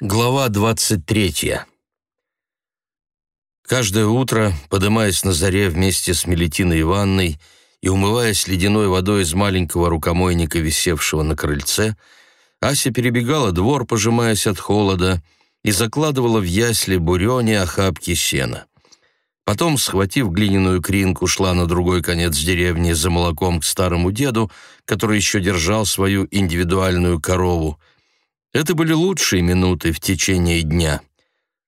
Глава 23. Каждое утро, подымаясь на заре вместе с Мелетиной Ивановной и умываясь ледяной водой из маленького рукомойника, висевшего на крыльце, Ася перебегала двор, пожимаясь от холода, и закладывала в ясли бурене охапки сена. Потом, схватив глиняную кринку, шла на другой конец деревни за молоком к старому деду, который еще держал свою индивидуальную корову — это были лучшие минуты в течение дня.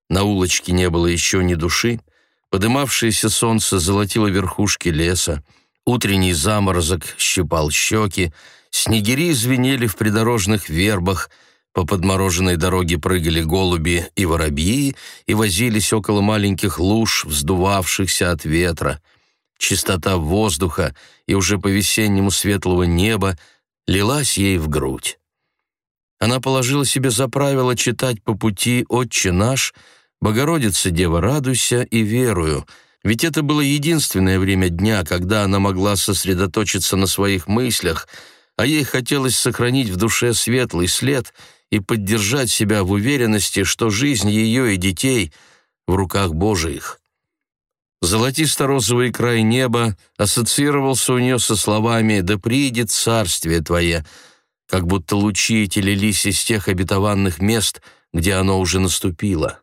На улочке не было еще ни души, подымавшееся солнце золотило верхушки леса, утренний заморозок щипал щеки, снегири звенели в придорожных вербах, по подмороженной дороге прыгали голуби и воробьи и возились около маленьких луж, вздувавшихся от ветра. Чистота воздуха и уже по-весеннему светлого неба лилась ей в грудь. Она положила себе за правило читать по пути «Отче наш», «Богородица, Дева, радуйся» и «Верую», ведь это было единственное время дня, когда она могла сосредоточиться на своих мыслях, а ей хотелось сохранить в душе светлый след и поддержать себя в уверенности, что жизнь ее и детей в руках Божиих. Золотисто-розовый край неба ассоциировался у нее со словами «Да приидет царствие Твое», как будто лучи эти лились из тех обетованных мест, где оно уже наступило.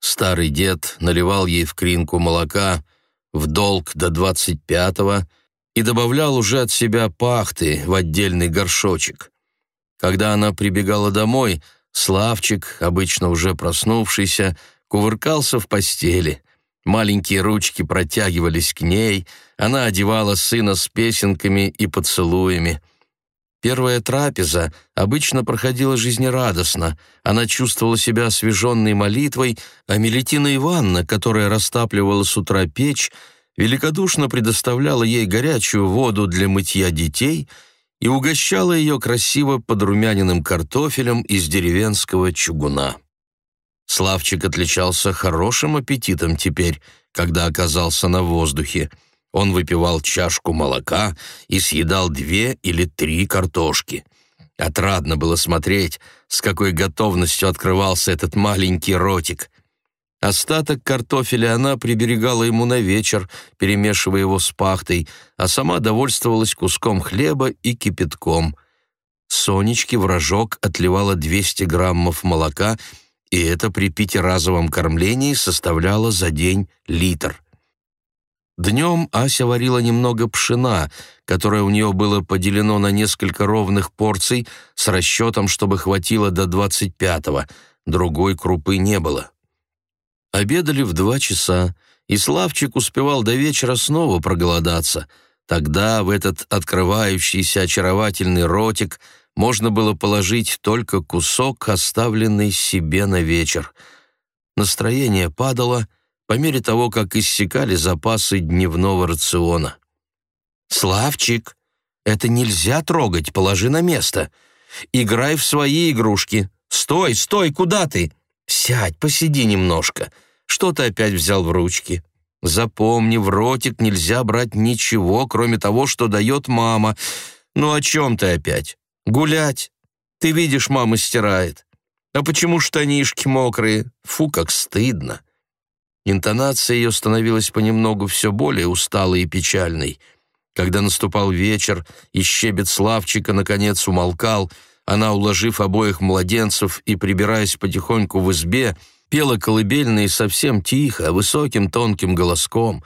Старый дед наливал ей в кринку молока в долг до двадцать пятого и добавлял уже от себя пахты в отдельный горшочек. Когда она прибегала домой, Славчик, обычно уже проснувшийся, кувыркался в постели. Маленькие ручки протягивались к ней, она одевала сына с песенками и поцелуями — Первая трапеза обычно проходила жизнерадостно. Она чувствовала себя освеженной молитвой, а Мелетина Ивановна, которая растапливала с утра печь, великодушно предоставляла ей горячую воду для мытья детей и угощала ее красиво подрумяненным картофелем из деревенского чугуна. Славчик отличался хорошим аппетитом теперь, когда оказался на воздухе — он выпивал чашку молока и съедал две или три картошки. Отрадно было смотреть, с какой готовностью открывался этот маленький ротик. Остаток картофеля она приберегала ему на вечер, перемешивая его с пахтой, а сама довольствовалась куском хлеба и кипятком. Сонечке в рожок отливала 200 граммов молока, и это при пятиразовом кормлении составляло за день литр. Днем Ася варила немного пшена, которое у нее было поделено на несколько ровных порций с расчетом, чтобы хватило до двадцать пятого. Другой крупы не было. Обедали в два часа, и Славчик успевал до вечера снова проголодаться. Тогда в этот открывающийся очаровательный ротик можно было положить только кусок, оставленный себе на вечер. Настроение падало — по мере того, как иссякали запасы дневного рациона. «Славчик, это нельзя трогать, положи на место. Играй в свои игрушки. Стой, стой, куда ты? Сядь, посиди немножко. Что ты опять взял в ручки? Запомни, в ротик нельзя брать ничего, кроме того, что дает мама. Ну о чем ты опять? Гулять? Ты видишь, мама стирает. А почему штанишки мокрые? Фу, как стыдно. Интонация ее становилась понемногу все более усталой и печальной. Когда наступал вечер, и щебет Славчика наконец умолкал, она, уложив обоих младенцев и прибираясь потихоньку в избе, пела колыбельные совсем тихо, высоким тонким голоском,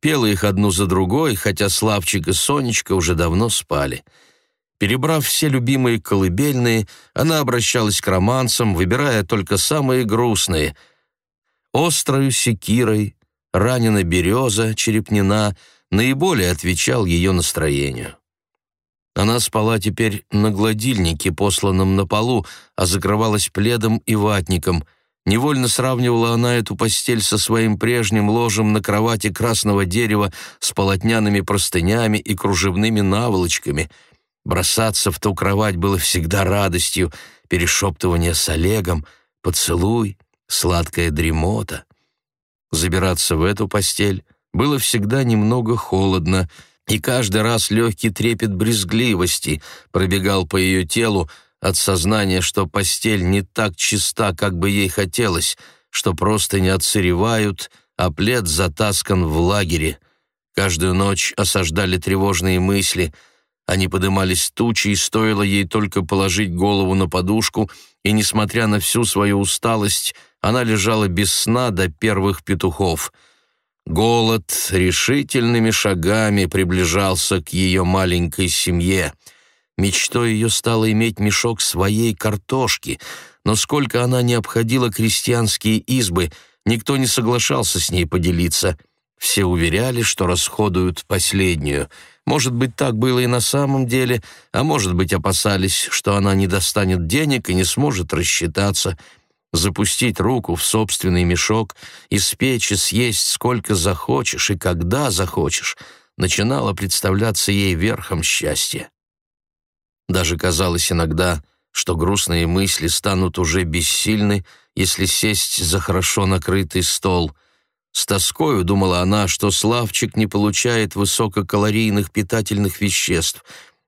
пела их одну за другой, хотя Славчик и Сонечка уже давно спали. Перебрав все любимые колыбельные, она обращалась к романсам, выбирая только самые грустные — Острою секирой, ранена береза, черепнина, наиболее отвечал ее настроению. Она спала теперь на гладильнике, посланном на полу, а закрывалась пледом и ватником. Невольно сравнивала она эту постель со своим прежним ложем на кровати красного дерева с полотняными простынями и кружевными наволочками. Бросаться в ту кровать было всегда радостью, перешептывание с Олегом, поцелуй — сладкая дремота. Забираться в эту постель было всегда немного холодно, и каждый раз легкий трепет брезгливости пробегал по ее телу, от сознания, что постель не так чиста, как бы ей хотелось, что просто не отсыревают, а плед затаскан в лагере. Каждую ночь осаждали тревожные мысли. Они подымались тучи, и стоило ей только положить голову на подушку, и, несмотря на всю свою усталость, она лежала без сна до первых петухов. Голод решительными шагами приближался к ее маленькой семье — Мечтой ее стало иметь мешок своей картошки, но сколько она не обходила крестьянские избы, никто не соглашался с ней поделиться. Все уверяли, что расходуют последнюю. Может быть, так было и на самом деле, а может быть, опасались, что она не достанет денег и не сможет рассчитаться. Запустить руку в собственный мешок, и съесть сколько захочешь и когда захочешь, начинало представляться ей верхом счастья. Даже казалось иногда, что грустные мысли станут уже бессильны, если сесть за хорошо накрытый стол. С тоскою думала она, что Славчик не получает высококалорийных питательных веществ.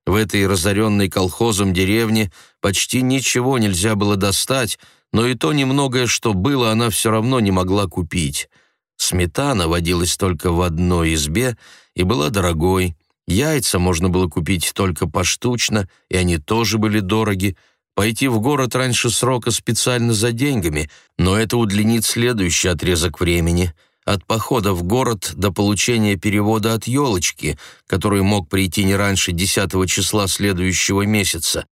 В этой разоренной колхозом деревне почти ничего нельзя было достать, но и то немногое, что было, она все равно не могла купить. Сметана водилась только в одной избе и была дорогой. Яйца можно было купить только поштучно, и они тоже были дороги. Пойти в город раньше срока специально за деньгами, но это удлинит следующий отрезок времени — от похода в город до получения перевода от елочки, который мог прийти не раньше 10 числа следующего месяца.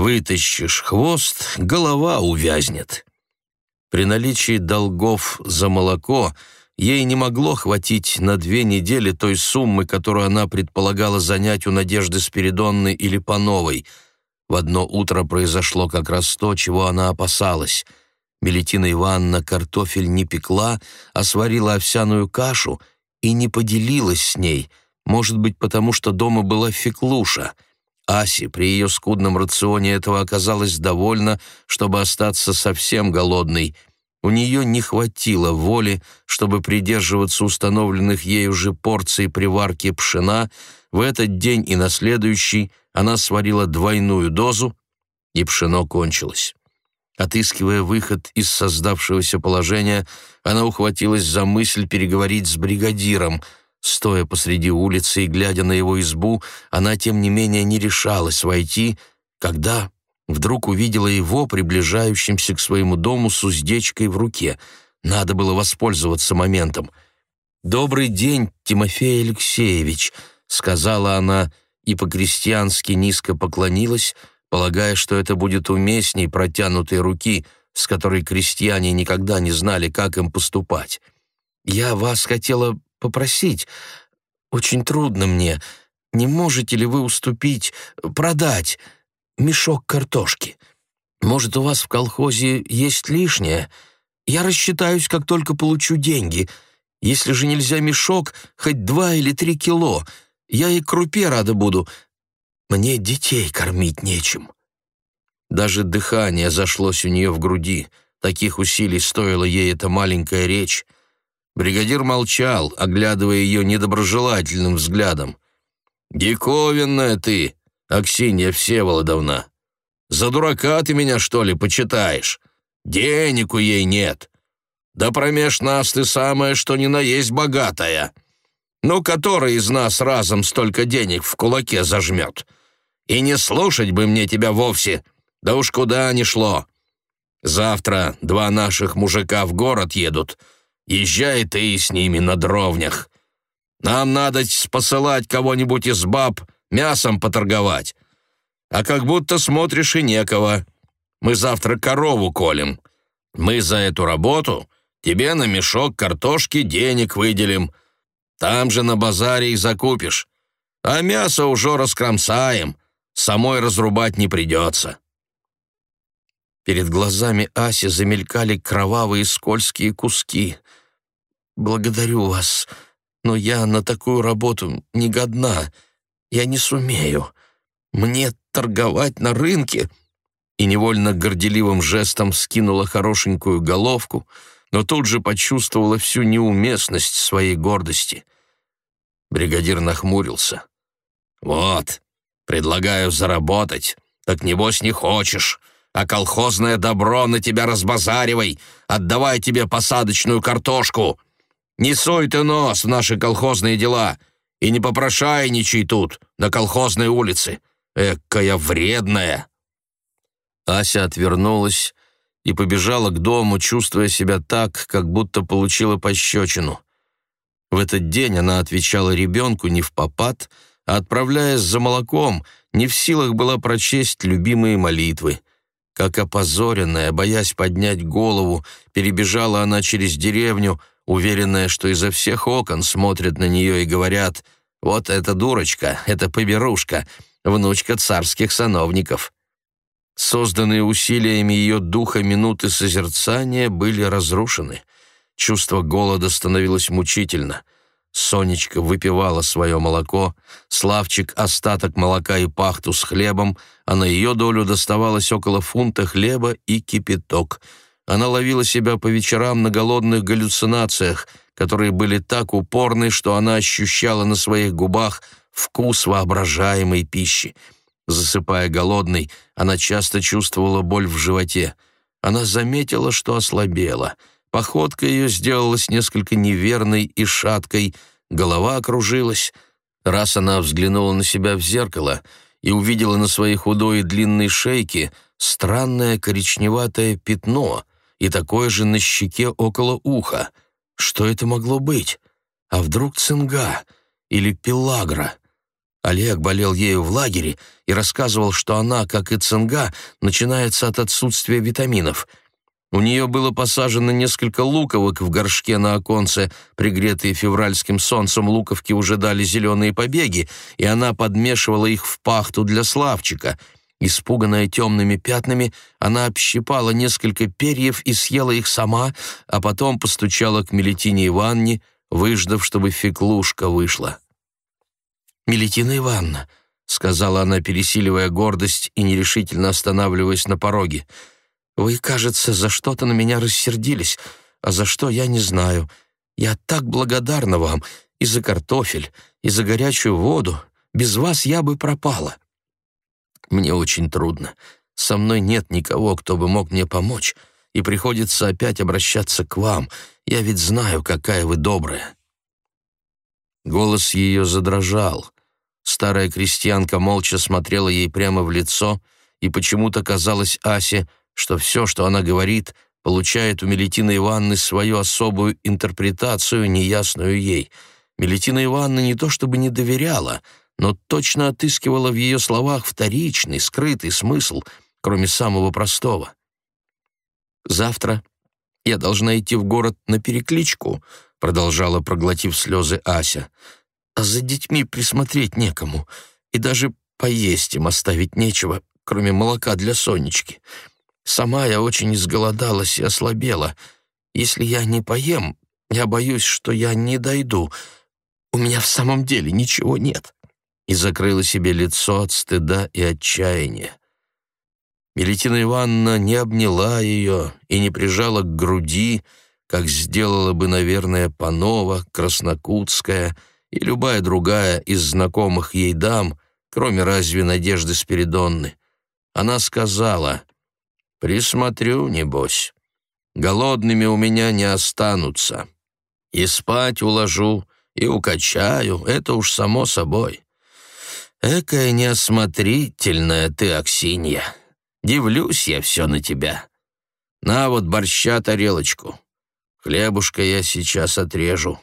Вытащишь хвост, голова увязнет. При наличии долгов за молоко — Ей не могло хватить на две недели той суммы, которую она предполагала занять у Надежды Спиридонны или Пановой. В одно утро произошло как раз то, чего она опасалась. Мелетина Ивановна картофель не пекла, а сварила овсяную кашу и не поделилась с ней, может быть, потому что дома была феклуша. Асе при ее скудном рационе этого оказалось довольно, чтобы остаться совсем голодной — у нее не хватило воли, чтобы придерживаться установленных ею же порций приварки пшена. В этот день и на следующий она сварила двойную дозу, и пшено кончилось. Отыскивая выход из создавшегося положения, она ухватилась за мысль переговорить с бригадиром. Стоя посреди улицы и глядя на его избу, она, тем не менее, не решалась войти, когда вдруг увидела его приближающимся к своему дому с уздечкой в руке. Надо было воспользоваться моментом. «Добрый день, Тимофей Алексеевич», — сказала она и по-крестьянски низко поклонилась, полагая, что это будет уместней протянутой руки, с которой крестьяне никогда не знали, как им поступать. «Я вас хотела попросить. Очень трудно мне. Не можете ли вы уступить, продать?» мешок картошки. Может, у вас в колхозе есть лишнее? Я рассчитаюсь, как только получу деньги. Если же нельзя мешок, хоть два или три кило. Я и крупе рада буду. Мне детей кормить нечем». Даже дыхание зашлось у нее в груди. Таких усилий стоила ей эта маленькая речь. Бригадир молчал, оглядывая ее недоброжелательным взглядом. «Диковинная ты!» Аксинья Всеволодовна. За дурака ты меня, что ли, почитаешь? Денег у ей нет. Да промеж нас ты самая, что ни на есть богатая. Ну, который из нас разом столько денег в кулаке зажмет? И не слушать бы мне тебя вовсе, да уж куда ни шло. Завтра два наших мужика в город едут. Езжай ты с ними на дровнях. Нам надо посылать кого-нибудь из баб, мясом поторговать. А как будто смотришь и некого. Мы завтра корову колем. Мы за эту работу тебе на мешок картошки денег выделим. Там же на базаре и закупишь. А мясо уже раскромсаем. Самой разрубать не придется». Перед глазами Аси замелькали кровавые скользкие куски. «Благодарю вас, но я на такую работу не годна», я не сумею. Мне торговать на рынке?» И невольно горделивым жестом скинула хорошенькую головку, но тут же почувствовала всю неуместность своей гордости. Бригадир нахмурился. «Вот, предлагаю заработать, Так небось не хочешь, а колхозное добро на тебя разбазаривай, отдавай тебе посадочную картошку. Не суй ты нос в наши колхозные дела и не попрошайничай тут, на колхозной улице. Экая вредная!» Ася отвернулась и побежала к дому, чувствуя себя так, как будто получила пощечину. В этот день она отвечала ребенку не в попад, а отправляясь за молоком, не в силах была прочесть любимые молитвы. Как опозоренная, боясь поднять голову, перебежала она через деревню, уверенная, что изо всех окон смотрят на нее и говорят «Вот эта дурочка, эта поберушка, внучка царских сановников». Созданные усилиями ее духа минуты созерцания были разрушены. Чувство голода становилось мучительно. Сонечка выпивала свое молоко, Славчик — остаток молока и пахту с хлебом, а на ее долю доставалось около фунта хлеба и кипяток. Она ловила себя по вечерам на голодных галлюцинациях, которые были так упорны, что она ощущала на своих губах вкус воображаемой пищи — Засыпая голодной, она часто чувствовала боль в животе. Она заметила, что ослабела. Походка ее сделалась несколько неверной и шаткой, голова окружилась. Раз она взглянула на себя в зеркало и увидела на своей худой и длинной шейке странное коричневатое пятно и такое же на щеке около уха. Что это могло быть? А вдруг цинга или пелагра? Олег болел ею в лагере и рассказывал, что она, как и цинга, начинается от отсутствия витаминов. У нее было посажено несколько луковок в горшке на оконце, пригретые февральским солнцем луковки уже дали зеленые побеги, и она подмешивала их в пахту для Славчика. Испуганная темными пятнами, она общипала несколько перьев и съела их сама, а потом постучала к Мелетине Ивановне, выждав, чтобы феклушка вышла. «Мелетина Ивановна», — сказала она, пересиливая гордость и нерешительно останавливаясь на пороге, «вы, кажется, за что-то на меня рассердились, а за что я не знаю. Я так благодарна вам и за картофель, и за горячую воду. Без вас я бы пропала». «Мне очень трудно. Со мной нет никого, кто бы мог мне помочь, и приходится опять обращаться к вам. Я ведь знаю, какая вы добрая». Голос ее задрожал. Старая крестьянка молча смотрела ей прямо в лицо, и почему-то казалось Асе, что все, что она говорит, получает у Мелетины Ивановны свою особую интерпретацию, неясную ей. Мелетина Ивановна не то чтобы не доверяла, но точно отыскивала в ее словах вторичный, скрытый смысл, кроме самого простого. «Завтра я должна идти в город на перекличку», продолжала, проглотив слезы Ася а за детьми присмотреть некому, и даже поесть им оставить нечего, кроме молока для Сонечки. Сама я очень изголодалась и ослабела. Если я не поем, я боюсь, что я не дойду. У меня в самом деле ничего нет». И закрыла себе лицо от стыда и отчаяния. Мелетина Ивановна не обняла ее и не прижала к груди, как сделала бы, наверное, Панова, Краснокутская — и любая другая из знакомых ей дам, кроме разве Надежды Спиридонны. Она сказала, «Присмотрю, небось, голодными у меня не останутся. И спать уложу, и укачаю, это уж само собой. Экая неосмотрительная ты, Аксинья, дивлюсь я все на тебя. На вот борща тарелочку, хлебушка я сейчас отрежу,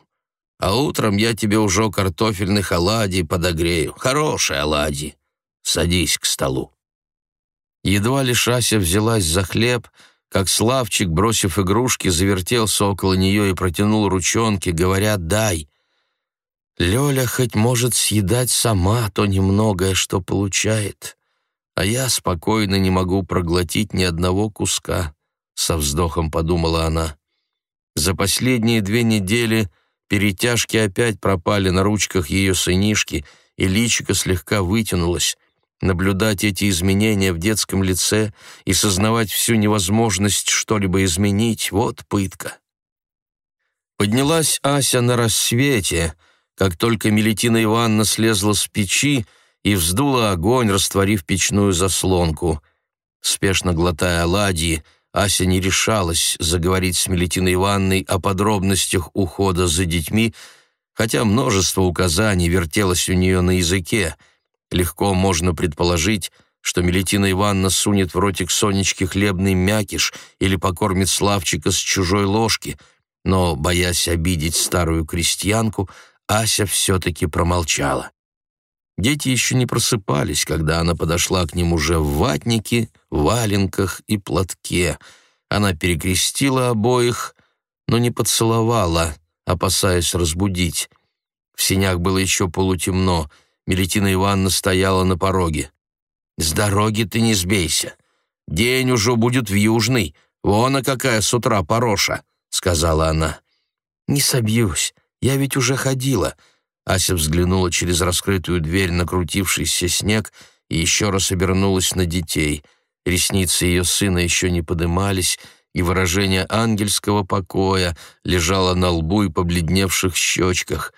а утром я тебе уже картофельных оладий подогрею. Хорошие оладьи. Садись к столу». Едва лишь Ася взялась за хлеб, как Славчик, бросив игрушки, завертелся около нее и протянул ручонки, говоря «дай». Лёля хоть может съедать сама то немногое, что получает, а я спокойно не могу проглотить ни одного куска, — со вздохом подумала она. За последние две недели Перетяжки опять пропали на ручках ее сынишки, и личико слегка вытянулось. Наблюдать эти изменения в детском лице и сознавать всю невозможность что-либо изменить — вот пытка. Поднялась Ася на рассвете, как только Мелетина Ивановна слезла с печи и вздула огонь, растворив печную заслонку. Спешно глотая оладьи, Ася не решалась заговорить с Мелетиной Ивановной о подробностях ухода за детьми, хотя множество указаний вертелось у нее на языке. Легко можно предположить, что Мелетина Ивановна сунет в ротик Сонечки хлебный мякиш или покормит Славчика с чужой ложки, но, боясь обидеть старую крестьянку, Ася все-таки промолчала. Дети еще не просыпались, когда она подошла к ним уже в ватнике, валенках и платке. Она перекрестила обоих, но не поцеловала, опасаясь разбудить. В синях было еще полутемно. Мелетина Ивановна стояла на пороге. «С дороги ты не сбейся. День уже будет в южный. Вон, а какая с утра пороша», — сказала она. «Не собьюсь. Я ведь уже ходила», Ася взглянула через раскрытую дверь на крутившийся снег и еще раз обернулась на детей. Ресницы ее сына еще не подымались, и выражение ангельского покоя лежало на лбу и побледневших щечках.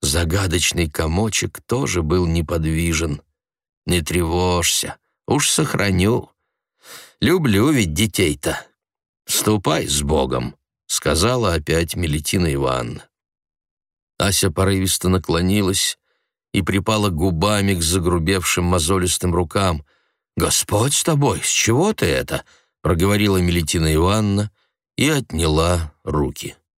Загадочный комочек тоже был неподвижен. «Не тревожься, уж сохраню. Люблю ведь детей-то. Ступай с Богом», — сказала опять Мелетина Ивановна. Ася порывисто наклонилась и припала губами к загрубевшим мозолистым рукам. «Господь с тобой, с чего ты это?» — проговорила Мелетина Ивановна и отняла руки.